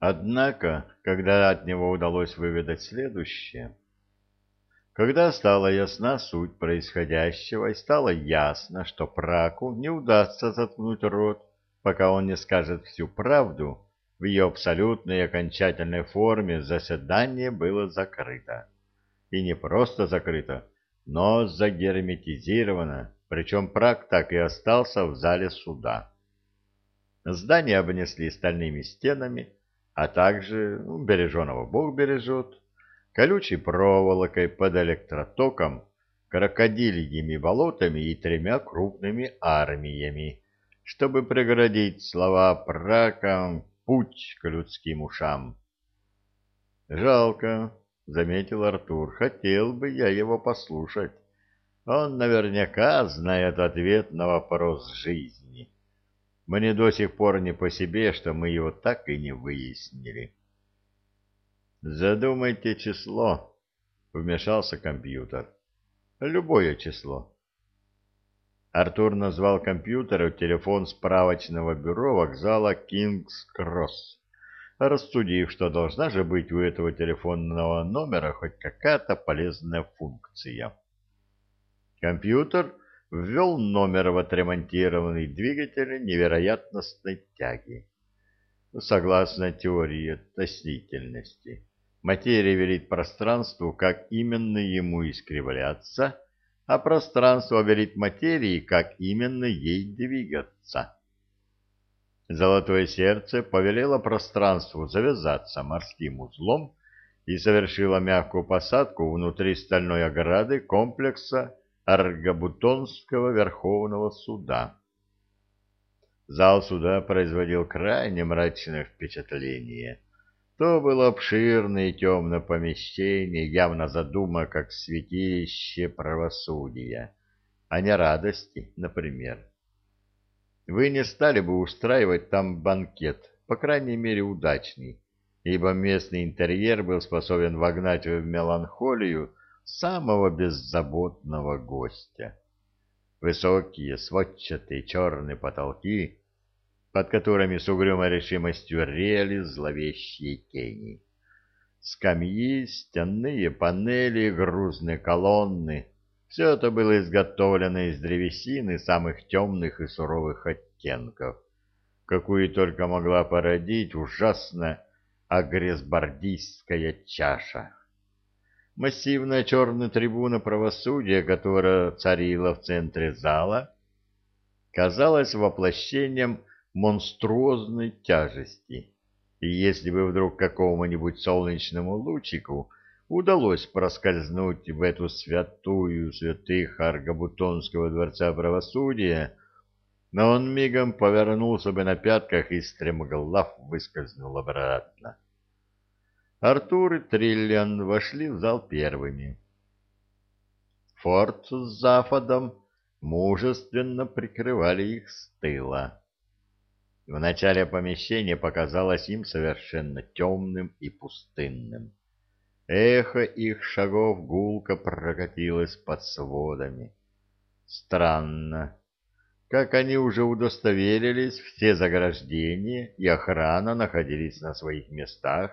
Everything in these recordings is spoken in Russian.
Однако, когда от него удалось выведать следующее, когда стала ясна суть происходящего и стало ясно, что Праку не удастся заткнуть рот, пока он не скажет всю правду, в ее абсолютной и окончательной форме заседание было закрыто. И не просто закрыто, но загерметизировано, причем Прак так и остался в зале суда. Здание обнесли стальными стенами, а также, ну, береженого Бог бережет, колючей проволокой под электротоком, крокодильями болотами и тремя крупными армиями, чтобы преградить слова пракам путь к людским ушам. «Жалко», — заметил Артур, — «хотел бы я его послушать. Он наверняка знает ответ на вопрос жизни. Мне до сих пор не по себе, что мы его так и не выяснили». «Задумайте число», — вмешался компьютер. «Любое число». Артур назвал компьютеру телефон справочного бюро вокзала Кингс-Кросс, рассудив, что должна же быть у этого телефонного номера хоть какая-то полезная функция. Компьютер ввел номер в отремонтированный двигатель невероятностной тяги. Согласно теории относительности Материя велит пространству, как именно ему искривляться, а пространство велит материи, как именно ей двигаться. Золотое сердце повелело пространству завязаться морским узлом и совершило мягкую посадку внутри стальной ограды комплекса Аргабутонского Верховного Суда. Зал суда производил крайне мрачное впечатление – то было обширное и темное помещение, явно задумано как святилище правосудия, а не радости, например. Вы не стали бы устраивать там банкет, по крайней мере удачный, ибо местный интерьер был способен вогнать в меланхолию самого беззаботного гостя. Высокие сводчатые черные потолки под которыми с угрюмой решимостью рели зловещие тени. Скамьи, стенные панели, грузные колонны — все это было изготовлено из древесины самых темных и суровых оттенков, какую только могла породить ужасно агресбардийская чаша. Массивная черная трибуна правосудия, которая царила в центре зала, казалась воплощением монструозной тяжести. И если бы вдруг какому-нибудь солнечному лучику удалось проскользнуть в эту святую святых Аргабутонского дворца правосудия, но он мигом повернулся бы на пятках и стремглав выскользнул обратно. Артур и Триллиан вошли в зал первыми. Форт с Зафодом мужественно прикрывали их с тыла. В начале помещение показалось им совершенно темным и пустынным. Эхо их шагов гулко прокатилось под сводами. Странно. Как они уже удостоверились, все заграждения и охрана находились на своих местах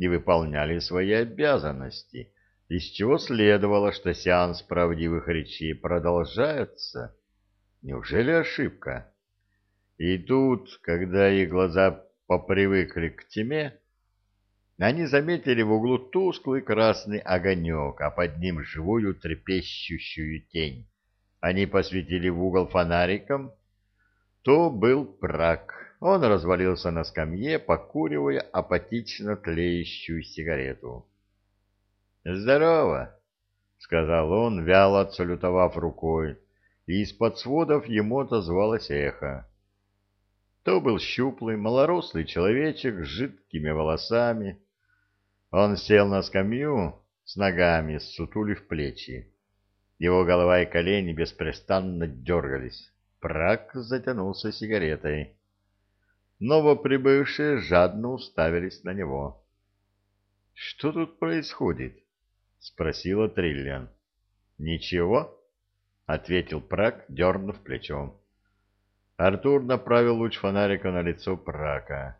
и выполняли свои обязанности, из чего следовало, что сеанс правдивых речей продолжается. Неужели ошибка? И тут, когда их глаза попривыкли к тьме, они заметили в углу тусклый красный огонек, а под ним живую трепещущую тень. Они посветили в угол фонариком. То был прак. Он развалился на скамье, покуривая апатично тлеющую сигарету. «Здорово!» — сказал он, вяло отсалютовав рукой, и из-под сводов ему отозвалось эхо. То был щуплый, малорослый человечек с жидкими волосами. Он сел на скамью с ногами, сутулив плечи. Его голова и колени беспрестанно дергались. Прак затянулся сигаретой. Новоприбывшие жадно уставились на него. — Что тут происходит? — спросила Триллиан. — Ничего, — ответил Прак, дернув плечом. Артур направил луч фонарика на лицо Прака.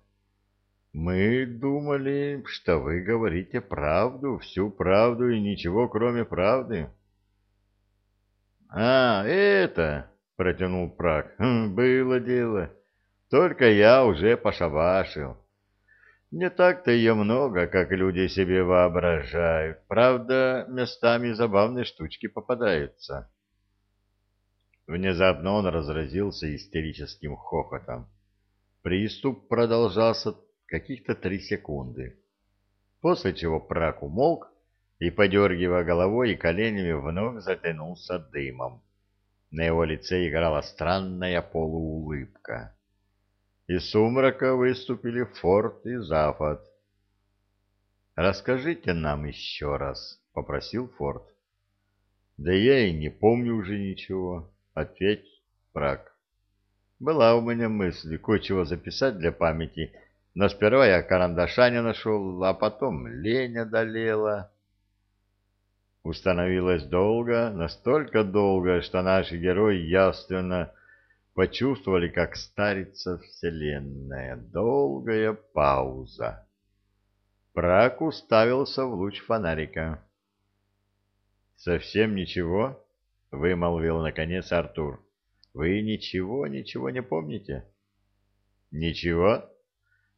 Мы думали, что вы говорите правду, всю правду и ничего, кроме правды. А, это, протянул Прак, хм, было дело. Только я уже пошабашил. Не так-то ее много, как люди себе воображают. Правда, местами забавные штучки попадаются. Внезапно он разразился истерическим хохотом. Приступ продолжался каких-то три секунды, после чего прак умолк и, подергивая головой и коленями, вновь затянулся дымом. На его лице играла странная полуулыбка. Из сумрака выступили Форд и Зафот. «Расскажите нам еще раз», — попросил Форд. «Да я и не помню уже ничего», — ответь Прак. «Была у меня мысль кое-чего записать для памяти, но сперва я карандаша не нашел, а потом лень одолела. Установилось долго, настолько долго, что наши герои явственно почувствовали, как старится Вселенная. Долгая пауза. Прак уставился в луч фонарика. «Совсем ничего?» — вымолвил наконец Артур. «Вы ничего, ничего не помните?» «Ничего?»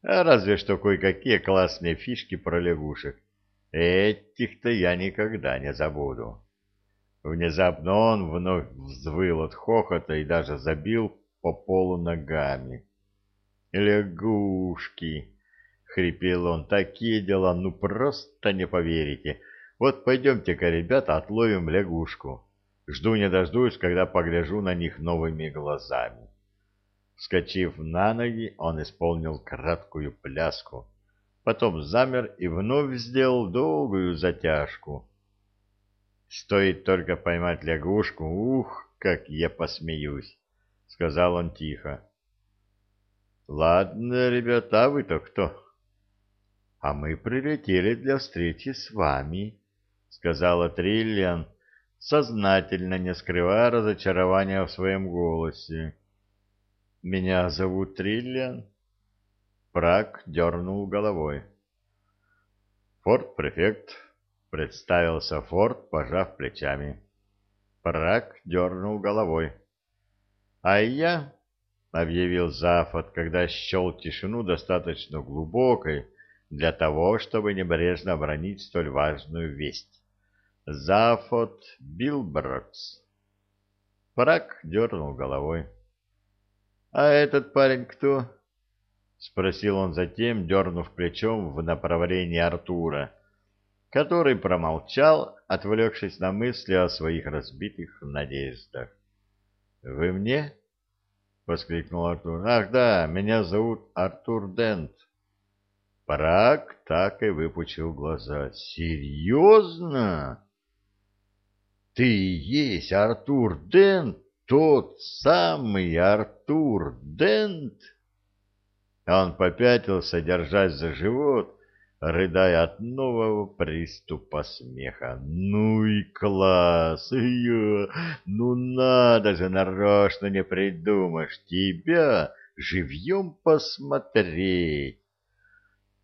А разве что кое-какие классные фишки про лягушек. Этих-то я никогда не забуду. Внезапно он вновь взвыл от хохота и даже забил по полу ногами. «Лягушки!» — хрипел он. «Такие дела, ну просто не поверите. Вот пойдемте-ка, ребята, отловим лягушку. Жду не дождусь, когда погляжу на них новыми глазами». Вскочив на ноги, он исполнил краткую пляску, потом замер и вновь сделал долгую затяжку. «Стоит только поймать лягушку, ух, как я посмеюсь!» — сказал он тихо. «Ладно, ребята, вы-то кто?» «А мы прилетели для встречи с вами», — сказала Триллиан, сознательно не скрывая разочарования в своем голосе. Меня зовут Триллиан. Прак дернул головой. Форт-префект. Представился Форт, пожав плечами. Прак дернул головой. А я, объявил Зафот, когда счел тишину достаточно глубокой для того, чтобы небрежно обронить столь важную весть. Зафот Билброкс. Прак дернул головой. «А этот парень кто?» — спросил он затем, дернув плечом в направлении Артура, который промолчал, отвлекшись на мысли о своих разбитых надеждах. «Вы мне?» — воскликнул Артур. «Ах да, меня зовут Артур Дент». Парак так и выпучил глаза. «Серьезно? Ты есть Артур Дент?» тот самый Артур Дент? Он попятился, держась за живот, рыдая от нового приступа смеха. «Ну и класс! Ее! Ну надо же, нарочно не придумаешь! Тебя живьем посмотреть!»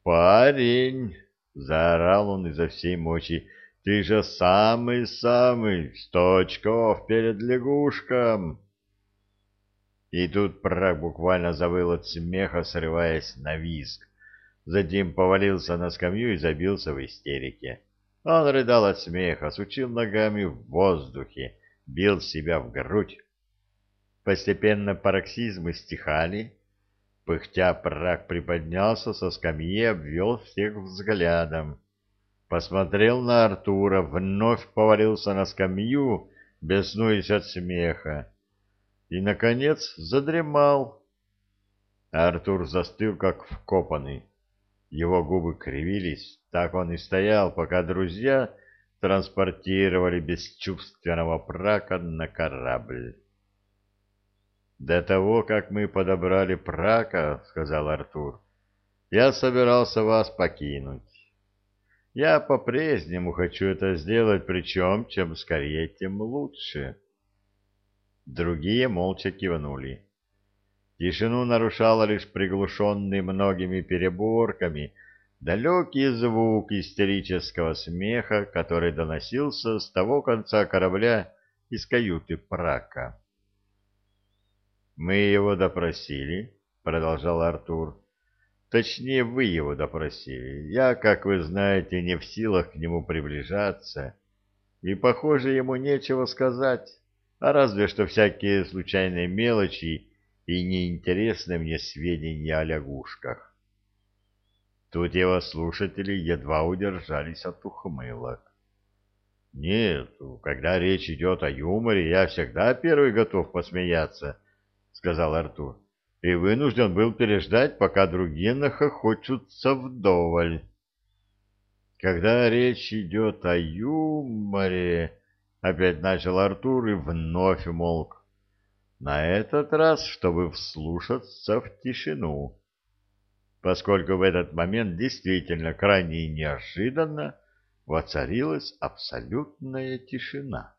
«Парень!» — заорал он изо всей мочи. Ты же самый-самый, сто очков перед лягушком. И тут прак буквально завыл от смеха, срываясь на визг. Затем повалился на скамью и забился в истерике. Он рыдал от смеха, сучил ногами в воздухе, бил себя в грудь. Постепенно пароксизмы стихали. Пыхтя прак приподнялся со скамьи, обвел всех взглядом посмотрел на Артура, вновь повалился на скамью, беснуясь от смеха, и, наконец, задремал. Артур застыл, как вкопанный. Его губы кривились, так он и стоял, пока друзья транспортировали бесчувственного прака на корабль. «До того, как мы подобрали прака, — сказал Артур, — я собирался вас покинуть. Я по-прежнему хочу это сделать, причем чем скорее, тем лучше. Другие молча кивнули. Тишину нарушало лишь приглушенный многими переборками далекий звук истерического смеха, который доносился с того конца корабля из каюты Прака. «Мы его допросили», — продолжал Артур. «Точнее, вы его допросили. Я, как вы знаете, не в силах к нему приближаться, и, похоже, ему нечего сказать, а разве что всякие случайные мелочи и неинтересные мне сведения о лягушках». Тут его слушатели едва удержались от ухмылок. Нет, когда речь идет о юморе, я всегда первый готов посмеяться, — сказал Артур, — и вынужден был переждать, пока другие нахохочутся вдоволь. Когда речь идет о юморе, — опять начал Артур и вновь умолк. На этот раз, чтобы вслушаться в тишину поскольку в этот момент действительно крайне неожиданно воцарилась абсолютная тишина.